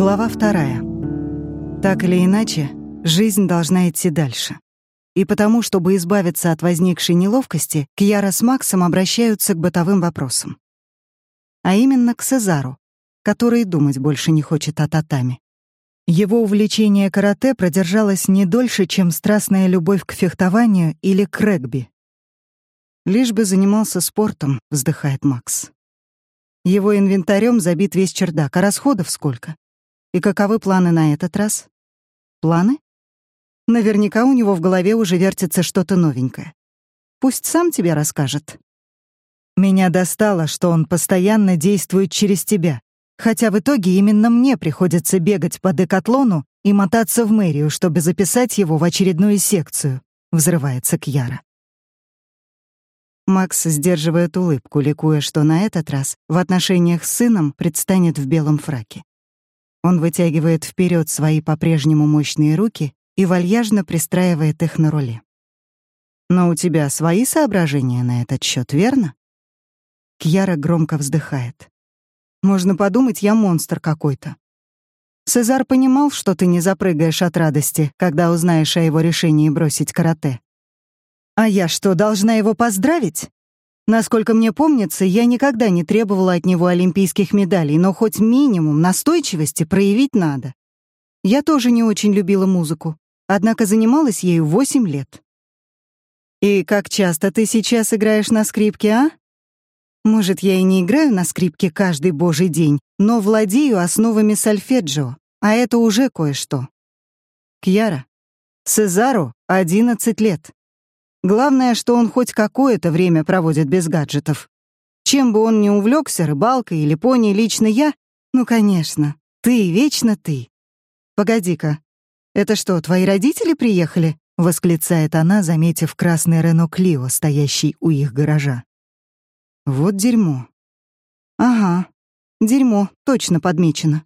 Глава вторая. Так или иначе, жизнь должна идти дальше. И потому, чтобы избавиться от возникшей неловкости, Кьяра с Максом обращаются к бытовым вопросам. А именно к Сезару, который думать больше не хочет о татами. Его увлечение карате продержалось не дольше, чем страстная любовь к фехтованию или к регби. «Лишь бы занимался спортом», — вздыхает Макс. Его инвентарем забит весь чердак, а расходов сколько? И каковы планы на этот раз? Планы? Наверняка у него в голове уже вертится что-то новенькое. Пусть сам тебе расскажет. Меня достало, что он постоянно действует через тебя, хотя в итоге именно мне приходится бегать по декатлону и мотаться в мэрию, чтобы записать его в очередную секцию, взрывается Кьяра. Макс сдерживает улыбку, ликуя, что на этот раз в отношениях с сыном предстанет в белом фраке. Он вытягивает вперед свои по-прежнему мощные руки и вальяжно пристраивает их на руле. «Но у тебя свои соображения на этот счет, верно?» Кьяра громко вздыхает. «Можно подумать, я монстр какой-то. Сезар понимал, что ты не запрыгаешь от радости, когда узнаешь о его решении бросить карате. А я что, должна его поздравить? Насколько мне помнится, я никогда не требовала от него олимпийских медалей, но хоть минимум настойчивости проявить надо. Я тоже не очень любила музыку, однако занималась ею восемь лет. И как часто ты сейчас играешь на скрипке, а? Может, я и не играю на скрипке каждый божий день, но владею основами сольфеджио, а это уже кое-что. Кьяра, Сезару 11 лет. Главное, что он хоть какое-то время проводит без гаджетов. Чем бы он ни увлекся, рыбалкой или пони, лично я... Ну, конечно, ты, вечно ты. Погоди-ка, это что, твои родители приехали? Восклицает она, заметив красный Рено Клио, стоящий у их гаража. Вот дерьмо. Ага, дерьмо, точно подмечено.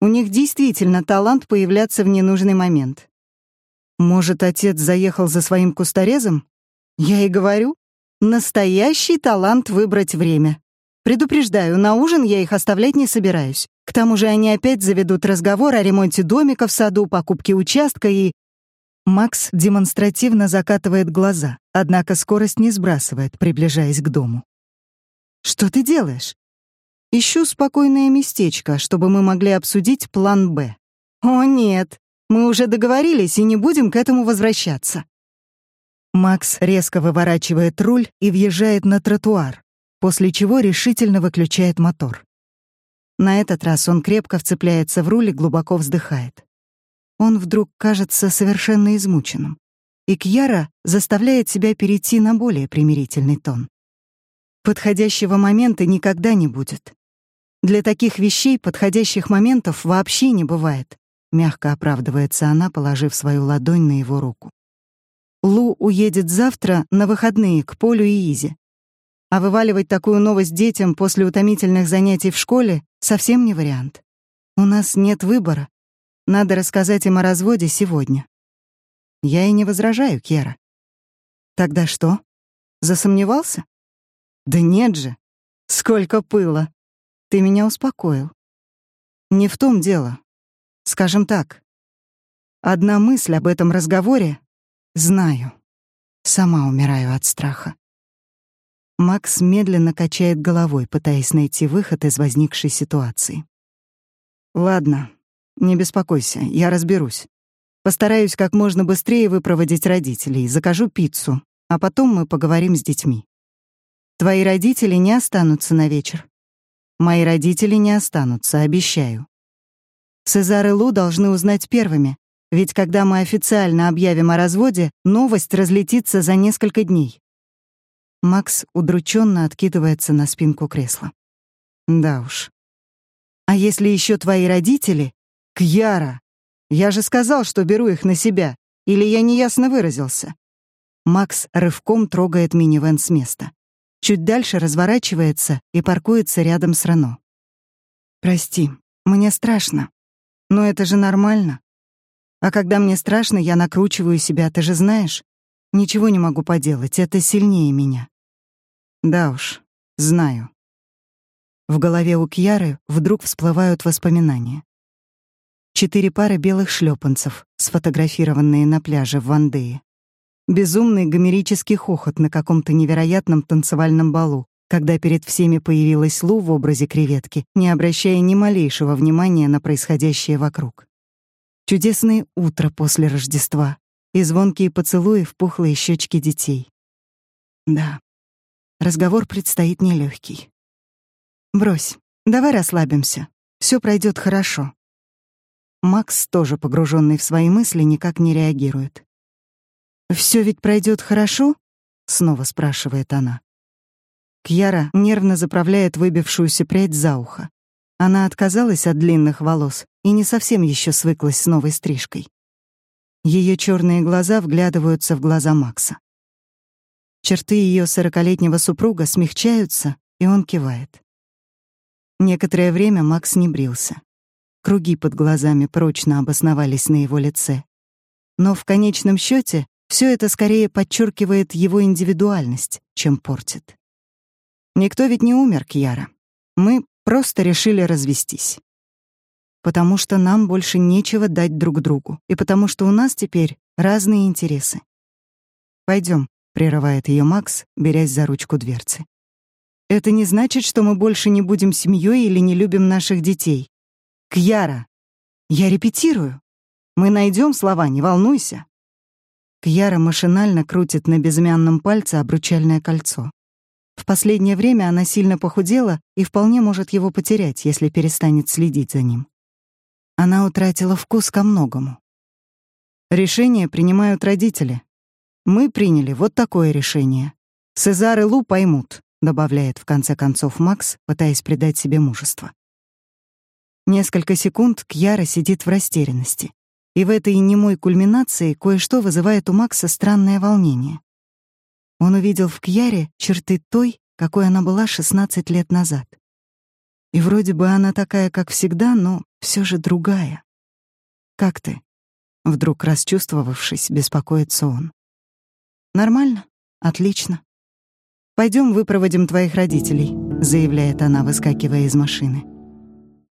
У них действительно талант появляться в ненужный момент. Может, отец заехал за своим кусторезом? Я и говорю, настоящий талант выбрать время. Предупреждаю, на ужин я их оставлять не собираюсь. К тому же они опять заведут разговор о ремонте домика в саду, покупке участка и... Макс демонстративно закатывает глаза, однако скорость не сбрасывает, приближаясь к дому. «Что ты делаешь?» «Ищу спокойное местечко, чтобы мы могли обсудить план «Б». «О, нет, мы уже договорились и не будем к этому возвращаться. Макс резко выворачивает руль и въезжает на тротуар, после чего решительно выключает мотор. На этот раз он крепко вцепляется в руль и глубоко вздыхает. Он вдруг кажется совершенно измученным, и Кьяра заставляет себя перейти на более примирительный тон. Подходящего момента никогда не будет. Для таких вещей подходящих моментов вообще не бывает, Мягко оправдывается она, положив свою ладонь на его руку. Лу уедет завтра на выходные к Полю и Изе. А вываливать такую новость детям после утомительных занятий в школе совсем не вариант. У нас нет выбора. Надо рассказать им о разводе сегодня. Я и не возражаю, Кера. Тогда что? Засомневался? Да нет же. Сколько пыла. Ты меня успокоил. Не в том дело. Скажем так, одна мысль об этом разговоре — знаю. Сама умираю от страха. Макс медленно качает головой, пытаясь найти выход из возникшей ситуации. «Ладно, не беспокойся, я разберусь. Постараюсь как можно быстрее выпроводить родителей, закажу пиццу, а потом мы поговорим с детьми. Твои родители не останутся на вечер. Мои родители не останутся, обещаю. Сезар и Лу должны узнать первыми, ведь когда мы официально объявим о разводе, новость разлетится за несколько дней. Макс удрученно откидывается на спинку кресла. Да уж. А если еще твои родители? Кьяра! Я же сказал, что беру их на себя. Или я неясно выразился? Макс рывком трогает минивэн с места. Чуть дальше разворачивается и паркуется рядом с Рено. «Прости, мне страшно. Но это же нормально. А когда мне страшно, я накручиваю себя, ты же знаешь. Ничего не могу поделать, это сильнее меня. Да уж, знаю. В голове у Кьяры вдруг всплывают воспоминания. четыре пары белых шлепанцев, сфотографированные на пляже в Вандее. Безумный гомерический хохот на каком-то невероятном танцевальном балу, когда перед всеми появилась Лу в образе креветки, не обращая ни малейшего внимания на происходящее вокруг. Чудесное утро после Рождества и звонкие поцелуи в пухлые щечки детей. Да, разговор предстоит нелегкий. Брось, давай расслабимся. Все пройдет хорошо. Макс, тоже погруженный в свои мысли, никак не реагирует. Все ведь пройдет хорошо? снова спрашивает она. Кьяра нервно заправляет выбившуюся прядь за ухо. Она отказалась от длинных волос и не совсем еще свыклась с новой стрижкой. Ее черные глаза вглядываются в глаза Макса. Черты ее сорокалетнего супруга смягчаются, и он кивает. Некоторое время Макс не брился. Круги под глазами прочно обосновались на его лице. Но в конечном счете все это скорее подчеркивает его индивидуальность, чем портит. Никто ведь не умер, Кьяра. Мы просто решили развестись. Потому что нам больше нечего дать друг другу, и потому что у нас теперь разные интересы. Пойдем, прерывает ее Макс, берясь за ручку дверцы. Это не значит, что мы больше не будем семьей или не любим наших детей. Кьяра, я репетирую. Мы найдем слова, не волнуйся. Кьяра машинально крутит на безымянном пальце обручальное кольцо. В последнее время она сильно похудела и вполне может его потерять, если перестанет следить за ним. Она утратила вкус ко многому. Решение принимают родители. Мы приняли вот такое решение. Сезар и Лу поймут, добавляет в конце концов Макс, пытаясь придать себе мужество. Несколько секунд Кьяра сидит в растерянности. И в этой немой кульминации кое-что вызывает у Макса странное волнение. Он увидел в Кьяре черты той, какой она была 16 лет назад. И вроде бы она такая, как всегда, но все же другая. «Как ты?» Вдруг расчувствовавшись, беспокоится он. «Нормально? Отлично. Пойдем выпроводим твоих родителей», — заявляет она, выскакивая из машины.